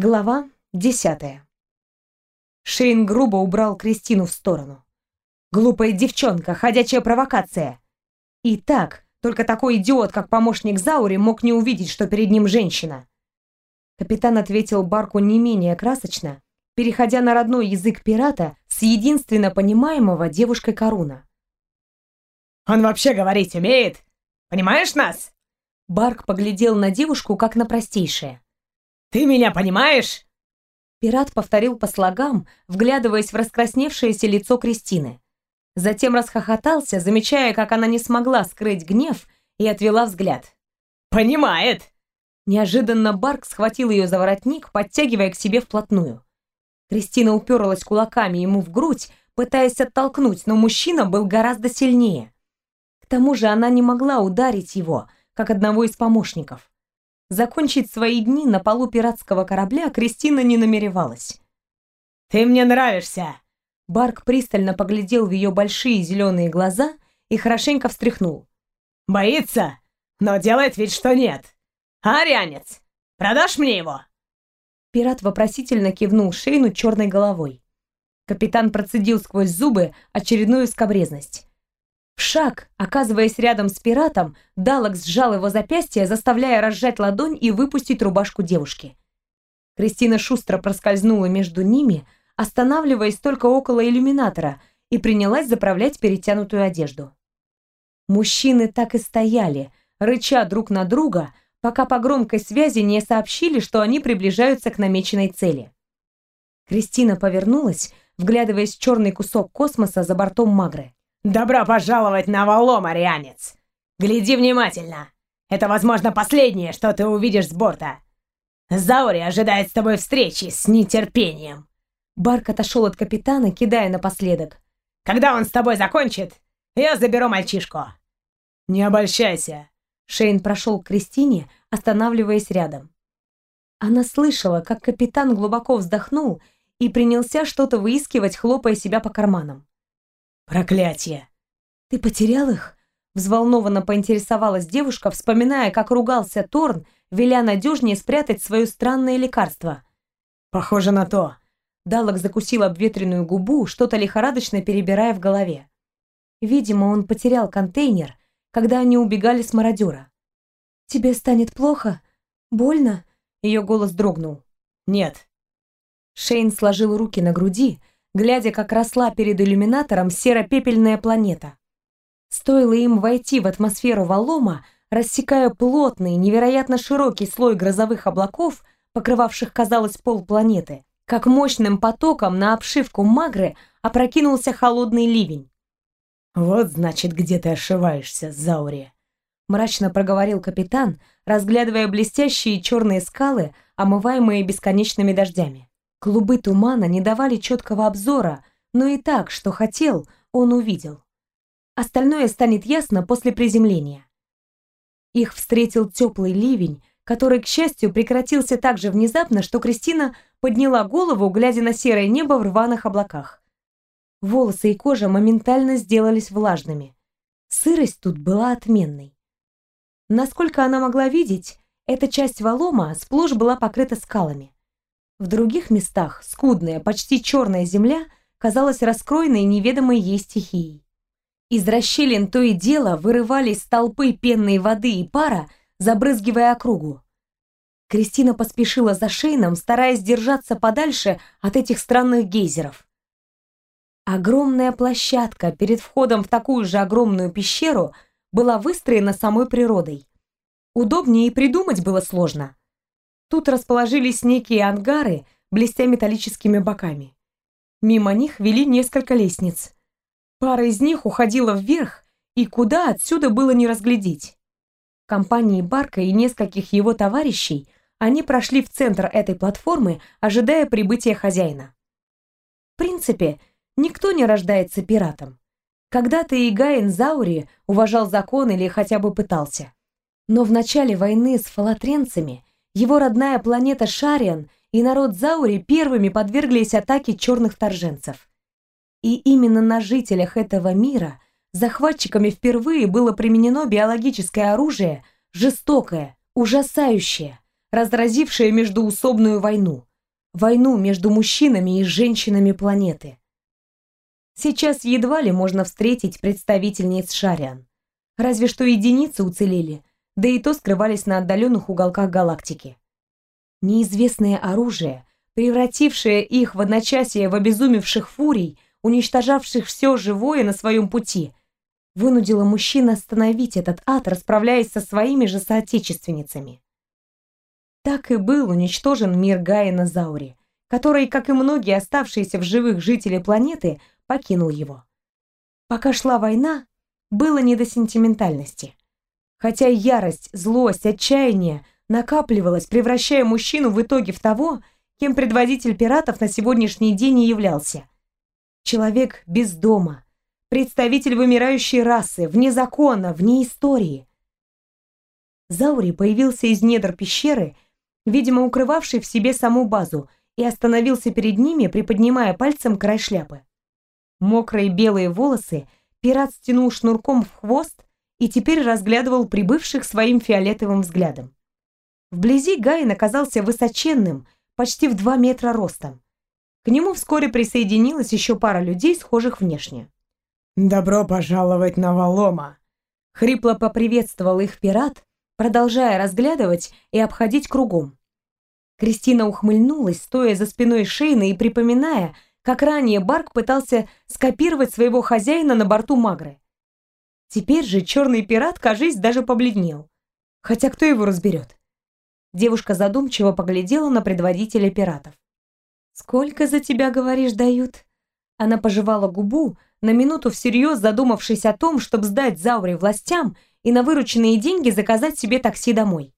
Глава десятая. Шейн грубо убрал Кристину в сторону. Глупая девчонка, ходячая провокация. И так, только такой идиот, как помощник Заури, мог не увидеть, что перед ним женщина. Капитан ответил Барку не менее красочно, переходя на родной язык пирата с единственно понимаемого девушкой Коруна. «Он вообще говорить умеет? Понимаешь нас?» Барк поглядел на девушку, как на простейшее. Ты меня понимаешь?» Пират повторил по слогам, вглядываясь в раскрасневшееся лицо Кристины. Затем расхохотался, замечая, как она не смогла скрыть гнев и отвела взгляд. «Понимает!» Неожиданно Барк схватил ее за воротник, подтягивая к себе вплотную. Кристина уперлась кулаками ему в грудь, пытаясь оттолкнуть, но мужчина был гораздо сильнее. К тому же она не могла ударить его, как одного из помощников. Закончить свои дни на полу пиратского корабля Кристина не намеревалась. «Ты мне нравишься!» Барк пристально поглядел в ее большие зеленые глаза и хорошенько встряхнул. «Боится, но делает вид, что нет. Арианец, продашь мне его?» Пират вопросительно кивнул Шейну черной головой. Капитан процедил сквозь зубы очередную скобрезность. Шаг, оказываясь рядом с пиратом, Далок сжал его запястье, заставляя разжать ладонь и выпустить рубашку девушки. Кристина шустро проскользнула между ними, останавливаясь только около иллюминатора, и принялась заправлять перетянутую одежду. Мужчины так и стояли, рыча друг на друга, пока по громкой связи не сообщили, что они приближаются к намеченной цели. Кристина повернулась, вглядываясь в черный кусок космоса за бортом Магры. «Добро пожаловать на Валло, Марианец! Гляди внимательно! Это, возможно, последнее, что ты увидишь с борта. Заури ожидает с тобой встречи с нетерпением!» Барк отошел от капитана, кидая напоследок. «Когда он с тобой закончит, я заберу мальчишку!» «Не обольщайся!» Шейн прошел к Кристине, останавливаясь рядом. Она слышала, как капитан глубоко вздохнул и принялся что-то выискивать, хлопая себя по карманам. Проклятие! Ты потерял их? Взволнованно поинтересовалась девушка, вспоминая, как ругался Торн, веля надежнее спрятать свое странное лекарство. Похоже на то. Далок закусил обветренную губу, что-то лихорадочно перебирая в голове. Видимо, он потерял контейнер, когда они убегали с мародера. «Тебе станет плохо? Больно?» Ее голос дрогнул. «Нет». Шейн сложил руки на груди, глядя, как росла перед иллюминатором серо-пепельная планета. Стоило им войти в атмосферу Валома, рассекая плотный, невероятно широкий слой грозовых облаков, покрывавших, казалось, полпланеты, как мощным потоком на обшивку Магры опрокинулся холодный ливень. «Вот, значит, где ты ошиваешься, Заури», — мрачно проговорил капитан, разглядывая блестящие черные скалы, омываемые бесконечными дождями. Клубы тумана не давали четкого обзора, но и так, что хотел, он увидел. Остальное станет ясно после приземления. Их встретил теплый ливень, который, к счастью, прекратился так же внезапно, что Кристина подняла голову, глядя на серое небо в рваных облаках. Волосы и кожа моментально сделались влажными. Сырость тут была отменной. Насколько она могла видеть, эта часть валома сплошь была покрыта скалами. В других местах скудная, почти черная земля казалась раскроенной неведомой ей стихией. Из расщелин то и дело вырывались столпы пенной воды и пара, забрызгивая округу. Кристина поспешила за Шейном, стараясь держаться подальше от этих странных гейзеров. Огромная площадка перед входом в такую же огромную пещеру была выстроена самой природой. Удобнее и придумать было сложно. Тут расположились некие ангары, блестя металлическими боками. Мимо них вели несколько лестниц. Пара из них уходила вверх, и куда отсюда было не разглядеть. В компании Барка и нескольких его товарищей они прошли в центр этой платформы, ожидая прибытия хозяина. В принципе, никто не рождается пиратом. Когда-то и Гаин Заури уважал закон или хотя бы пытался. Но в начале войны с фалатренцами его родная планета Шариан и народ Заури первыми подверглись атаке черных торженцев. И именно на жителях этого мира захватчиками впервые было применено биологическое оружие, жестокое, ужасающее, разразившее междуусобную войну. войну между мужчинами и женщинами планеты. Сейчас едва ли можно встретить представительниц Шариан. Разве что единицы уцелели, да и то скрывались на отдаленных уголках галактики. Неизвестное оружие, превратившее их в одночасье в обезумевших фурий, уничтожавших все живое на своем пути, вынудило мужчин остановить этот ад, расправляясь со своими же соотечественницами. Так и был уничтожен мир Гаина Заури, который, как и многие оставшиеся в живых жители планеты, покинул его. Пока шла война, было не до сентиментальности. Хотя ярость, злость, отчаяние накапливалось, превращая мужчину в итоге в того, кем предводитель пиратов на сегодняшний день и являлся. Человек без дома, представитель вымирающей расы, вне закона, вне истории. Заури появился из недр пещеры видимо, укрывавший в себе саму базу, и остановился перед ними, приподнимая пальцем край шляпы. Мокрые белые волосы пират стянул шнурком в хвост и теперь разглядывал прибывших своим фиолетовым взглядом. Вблизи Гайн оказался высоченным, почти в два метра ростом. К нему вскоре присоединилась еще пара людей, схожих внешне. «Добро пожаловать на Валома!» Хрипло поприветствовал их пират, продолжая разглядывать и обходить кругом. Кристина ухмыльнулась, стоя за спиной Шейна и припоминая, как ранее Барк пытался скопировать своего хозяина на борту Магры. Теперь же черный пират, кажись, даже побледнел. Хотя кто его разберет? Девушка задумчиво поглядела на предводителя пиратов. «Сколько за тебя, говоришь, дают?» Она пожевала губу, на минуту всерьез задумавшись о том, чтобы сдать Зауре властям и на вырученные деньги заказать себе такси домой.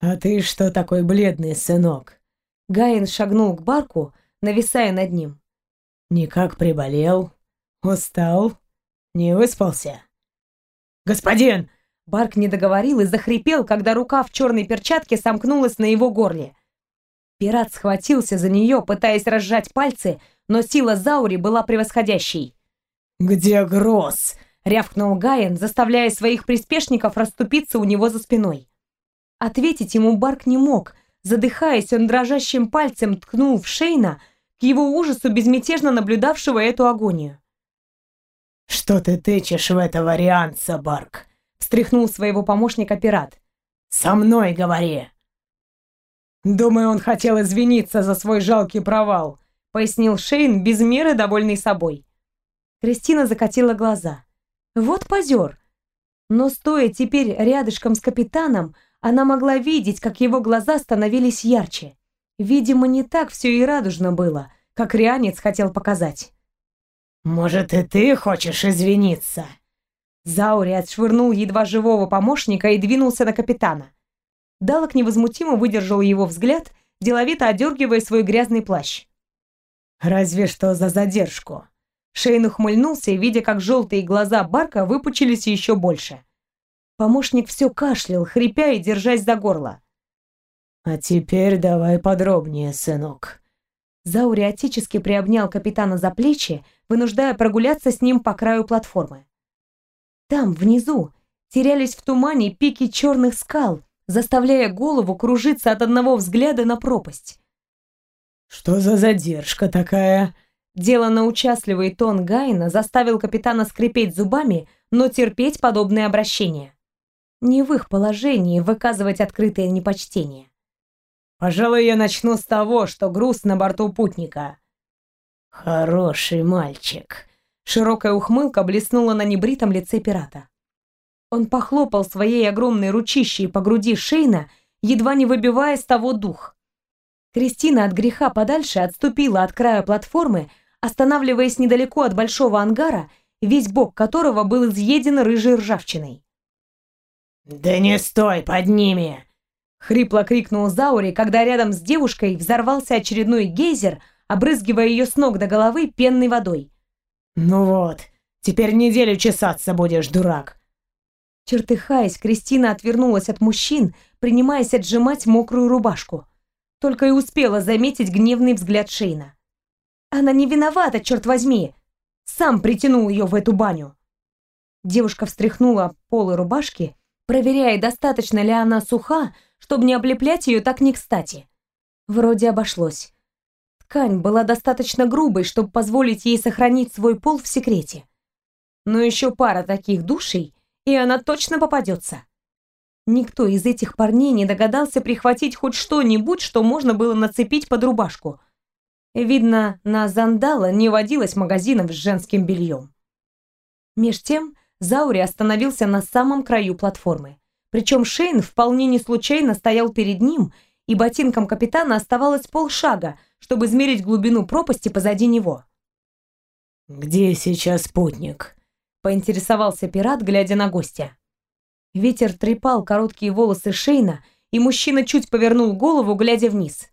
«А ты что такой бледный, сынок?» Гаин шагнул к барку, нависая над ним. «Никак приболел? Устал? Не выспался?» «Господин!» Барк не договорил и захрипел, когда рука в черной перчатке сомкнулась на его горле. Пират схватился за нее, пытаясь разжать пальцы, но сила Заури была превосходящей. «Где Гросс?» — рявкнул Гаин, заставляя своих приспешников расступиться у него за спиной. Ответить ему Барк не мог. Задыхаясь, он дрожащим пальцем ткнул в Шейна, к его ужасу безмятежно наблюдавшего эту агонию. «Что ты тычешь в этого варианца, Барк?» — встряхнул своего помощника пират. «Со мной говори!» «Думаю, он хотел извиниться за свой жалкий провал», — пояснил Шейн, без меры довольный собой. Кристина закатила глаза. «Вот позер!» Но стоя теперь рядышком с капитаном, она могла видеть, как его глаза становились ярче. Видимо, не так все и радужно было, как Рианец хотел показать. «Может, и ты хочешь извиниться?» Заури отшвырнул едва живого помощника и двинулся на капитана. Далок невозмутимо выдержал его взгляд, деловито одергивая свой грязный плащ. «Разве что за задержку». Шейн ухмыльнулся, видя, как желтые глаза Барка выпучились еще больше. Помощник все кашлял, хрипя и держась за горло. «А теперь давай подробнее, сынок». Заури отечески приобнял капитана за плечи, вынуждая прогуляться с ним по краю платформы. Там, внизу, терялись в тумане пики черных скал, заставляя голову кружиться от одного взгляда на пропасть. «Что за задержка такая?» Делано участливый тон Гайна заставил капитана скрипеть зубами, но терпеть подобное обращение. Не в их положении выказывать открытое непочтение. Пожалуй, я начну с того, что груз на борту путника. Хороший мальчик. Широкая ухмылка блеснула на небритом лице пирата. Он похлопал своей огромной ручищей по груди Шейна, едва не выбивая с того дух. Кристина от греха подальше отступила от края платформы, останавливаясь недалеко от большого ангара, весь бок которого был изъеден рыжей ржавчиной. «Да не стой под ними!» Хрипло крикнул Заури, когда рядом с девушкой взорвался очередной гейзер, обрызгивая ее с ног до головы пенной водой. «Ну вот, теперь неделю чесаться будешь, дурак!» Чертыхаясь, Кристина отвернулась от мужчин, принимаясь отжимать мокрую рубашку. Только и успела заметить гневный взгляд Шейна. «Она не виновата, черт возьми! Сам притянул ее в эту баню!» Девушка встряхнула полы рубашки проверяя, достаточно ли она суха, чтобы не облеплять ее так не кстати. Вроде обошлось. Ткань была достаточно грубой, чтобы позволить ей сохранить свой пол в секрете. Но еще пара таких душей, и она точно попадется. Никто из этих парней не догадался прихватить хоть что-нибудь, что можно было нацепить под рубашку. Видно, на Зандала не водилось магазинов с женским бельем. Меж тем, Заури остановился на самом краю платформы. Причем Шейн вполне не случайно стоял перед ним, и ботинкам капитана оставалось полшага, чтобы измерить глубину пропасти позади него. «Где сейчас спутник?» — поинтересовался пират, глядя на гостя. Ветер трепал короткие волосы Шейна, и мужчина чуть повернул голову, глядя вниз.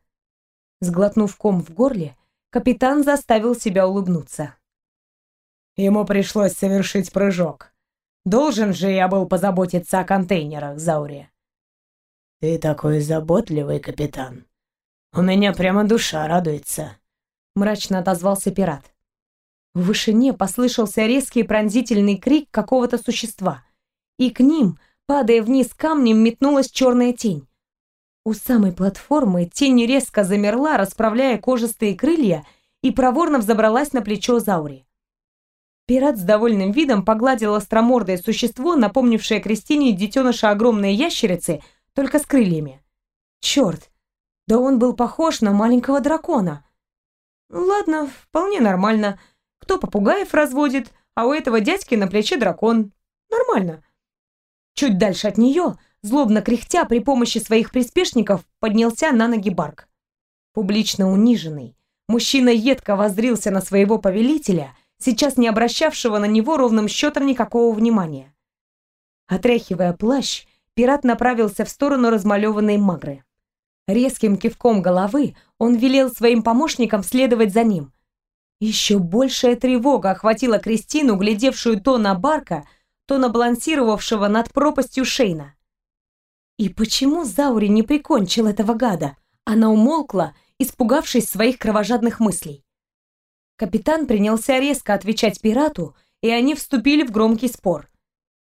Сглотнув ком в горле, капитан заставил себя улыбнуться. Ему пришлось совершить прыжок. Должен же я был позаботиться о контейнерах, Зауре. Ты такой заботливый, капитан. У меня прямо душа радуется. Мрачно отозвался пират. В вышине послышался резкий пронзительный крик какого-то существа, и к ним, падая вниз камнем, метнулась черная тень. У самой платформы тень резко замерла, расправляя кожистые крылья, и проворно взобралась на плечо Заури. Пират с довольным видом погладил остромордое существо, напомнившее Кристине детеныша огромной ящерицы, только с крыльями. Черт, да он был похож на маленького дракона. Ладно, вполне нормально. Кто попугаев разводит, а у этого дядьки на плече дракон. Нормально. Чуть дальше от нее, злобно кряхтя при помощи своих приспешников, поднялся на ноги Барк. Публично униженный, мужчина едко воззрился на своего повелителя — сейчас не обращавшего на него ровным счетом никакого внимания. Отряхивая плащ, пират направился в сторону размалеванной магры. Резким кивком головы он велел своим помощникам следовать за ним. Еще большая тревога охватила Кристину, глядевшую то на Барка, то на балансировавшего над пропастью Шейна. И почему Заури не прикончил этого гада? Она умолкла, испугавшись своих кровожадных мыслей. Капитан принялся резко отвечать пирату, и они вступили в громкий спор.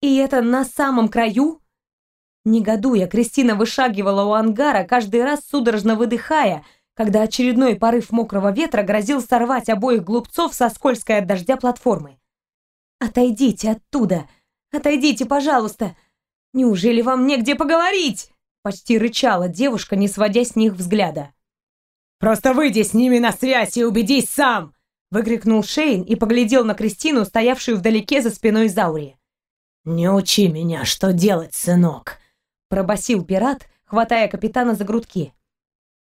И это на самом краю? Негодуя, Кристина вышагивала у ангара, каждый раз судорожно выдыхая, когда очередной порыв мокрого ветра грозил сорвать обоих глупцов со скользкой от дождя платформы. «Отойдите оттуда! Отойдите, пожалуйста! Неужели вам негде поговорить?» Почти рычала девушка, не сводя с них взгляда. «Просто выйди с ними на связь и убедись сам!» Выкрикнул Шейн и поглядел на Кристину, стоявшую вдалеке за спиной Заури. «Не учи меня, что делать, сынок!» пробасил пират, хватая капитана за грудки.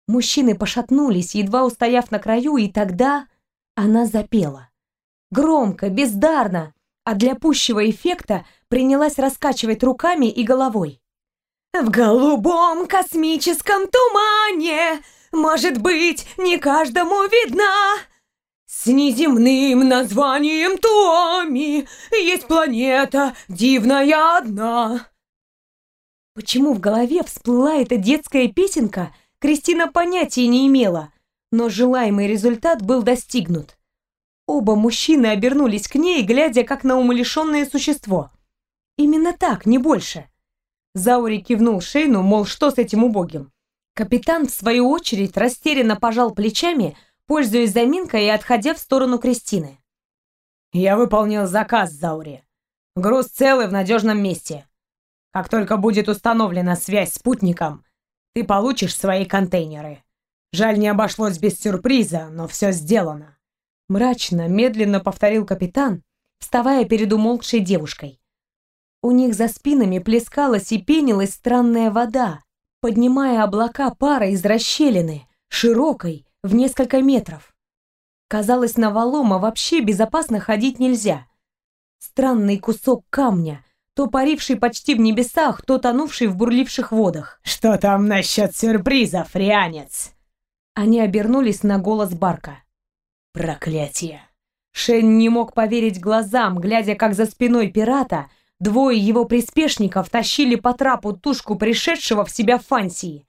Мужчины пошатнулись, едва устояв на краю, и тогда она запела. Громко, бездарно, а для пущего эффекта принялась раскачивать руками и головой. «В голубом космическом тумане, может быть, не каждому видна с неземным названием Туами есть планета дивная одна. Почему в голове всплыла эта детская песенка, Кристина понятия не имела, но желаемый результат был достигнут. Оба мужчины обернулись к ней, глядя как на умалишенное существо. Именно так, не больше. Заури кивнул Шейну, мол, что с этим убогим. Капитан, в свою очередь, растерянно пожал плечами, пользуясь заминкой и отходя в сторону Кристины. «Я выполнил заказ, Заури. Груз целый в надежном месте. Как только будет установлена связь с спутником, ты получишь свои контейнеры. Жаль, не обошлось без сюрприза, но все сделано». Мрачно, медленно повторил капитан, вставая перед умолкшей девушкой. У них за спинами плескалась и пенилась странная вода, поднимая облака пара из расщелины, широкой, в несколько метров. Казалось, на валома вообще безопасно ходить нельзя. Странный кусок камня, то паривший почти в небесах, то тонувший в бурливших водах. «Что там насчет сюрприза, фрианец?» Они обернулись на голос Барка. «Проклятие!» Шен не мог поверить глазам, глядя, как за спиной пирата двое его приспешников тащили по трапу тушку пришедшего в себя Фансии.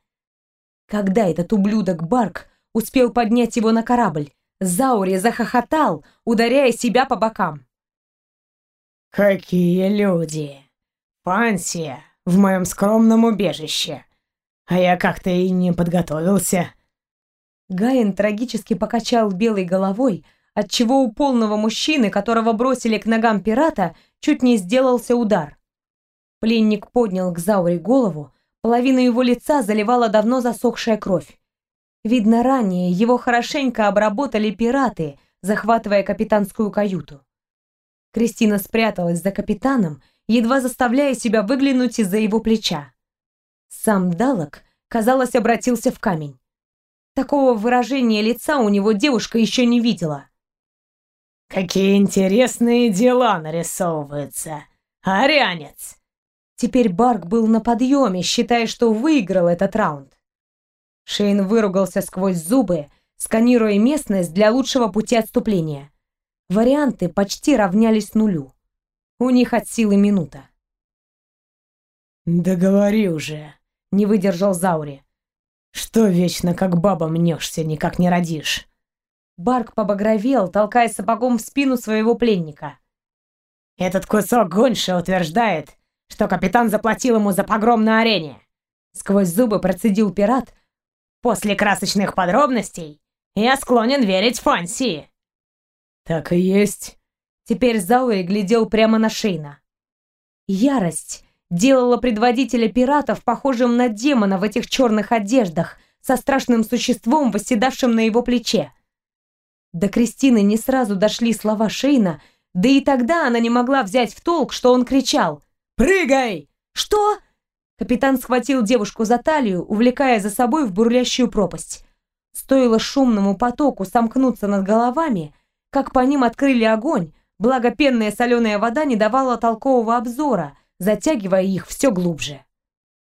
Когда этот ублюдок Барк успел поднять его на корабль. Заури захохотал, ударяя себя по бокам. «Какие люди! Пансия в моем скромном убежище! А я как-то и не подготовился. Гаин трагически покачал белой головой, отчего у полного мужчины, которого бросили к ногам пирата, чуть не сделался удар. Пленник поднял к Зауре голову, половину его лица заливала давно засохшая кровь. Видно, ранее его хорошенько обработали пираты, захватывая капитанскую каюту. Кристина спряталась за капитаном, едва заставляя себя выглянуть из-за его плеча. Сам Далок, казалось, обратился в камень. Такого выражения лица у него девушка еще не видела. «Какие интересные дела нарисовываются, арянец!» Теперь Барк был на подъеме, считая, что выиграл этот раунд. Шейн выругался сквозь зубы, сканируя местность для лучшего пути отступления. Варианты почти равнялись нулю. У них от силы минута. «Да говори уже», — не выдержал Заури. «Что вечно как баба мнешься, никак не родишь?» Барк побагровел, толкая сапогом в спину своего пленника. «Этот кусок гонша утверждает, что капитан заплатил ему за погром на арене!» Сквозь зубы процедил пират. «После красочных подробностей я склонен верить Фанси!» «Так и есть!» Теперь Заури глядел прямо на Шейна. Ярость делала предводителя пиратов похожим на демона в этих черных одеждах, со страшным существом, восседавшим на его плече. До Кристины не сразу дошли слова Шейна, да и тогда она не могла взять в толк, что он кричал. «Прыгай!» «Что?» Капитан схватил девушку за талию, увлекая за собой в бурлящую пропасть. Стоило шумному потоку сомкнуться над головами, как по ним открыли огонь, благо пенная соленая вода не давала толкового обзора, затягивая их все глубже.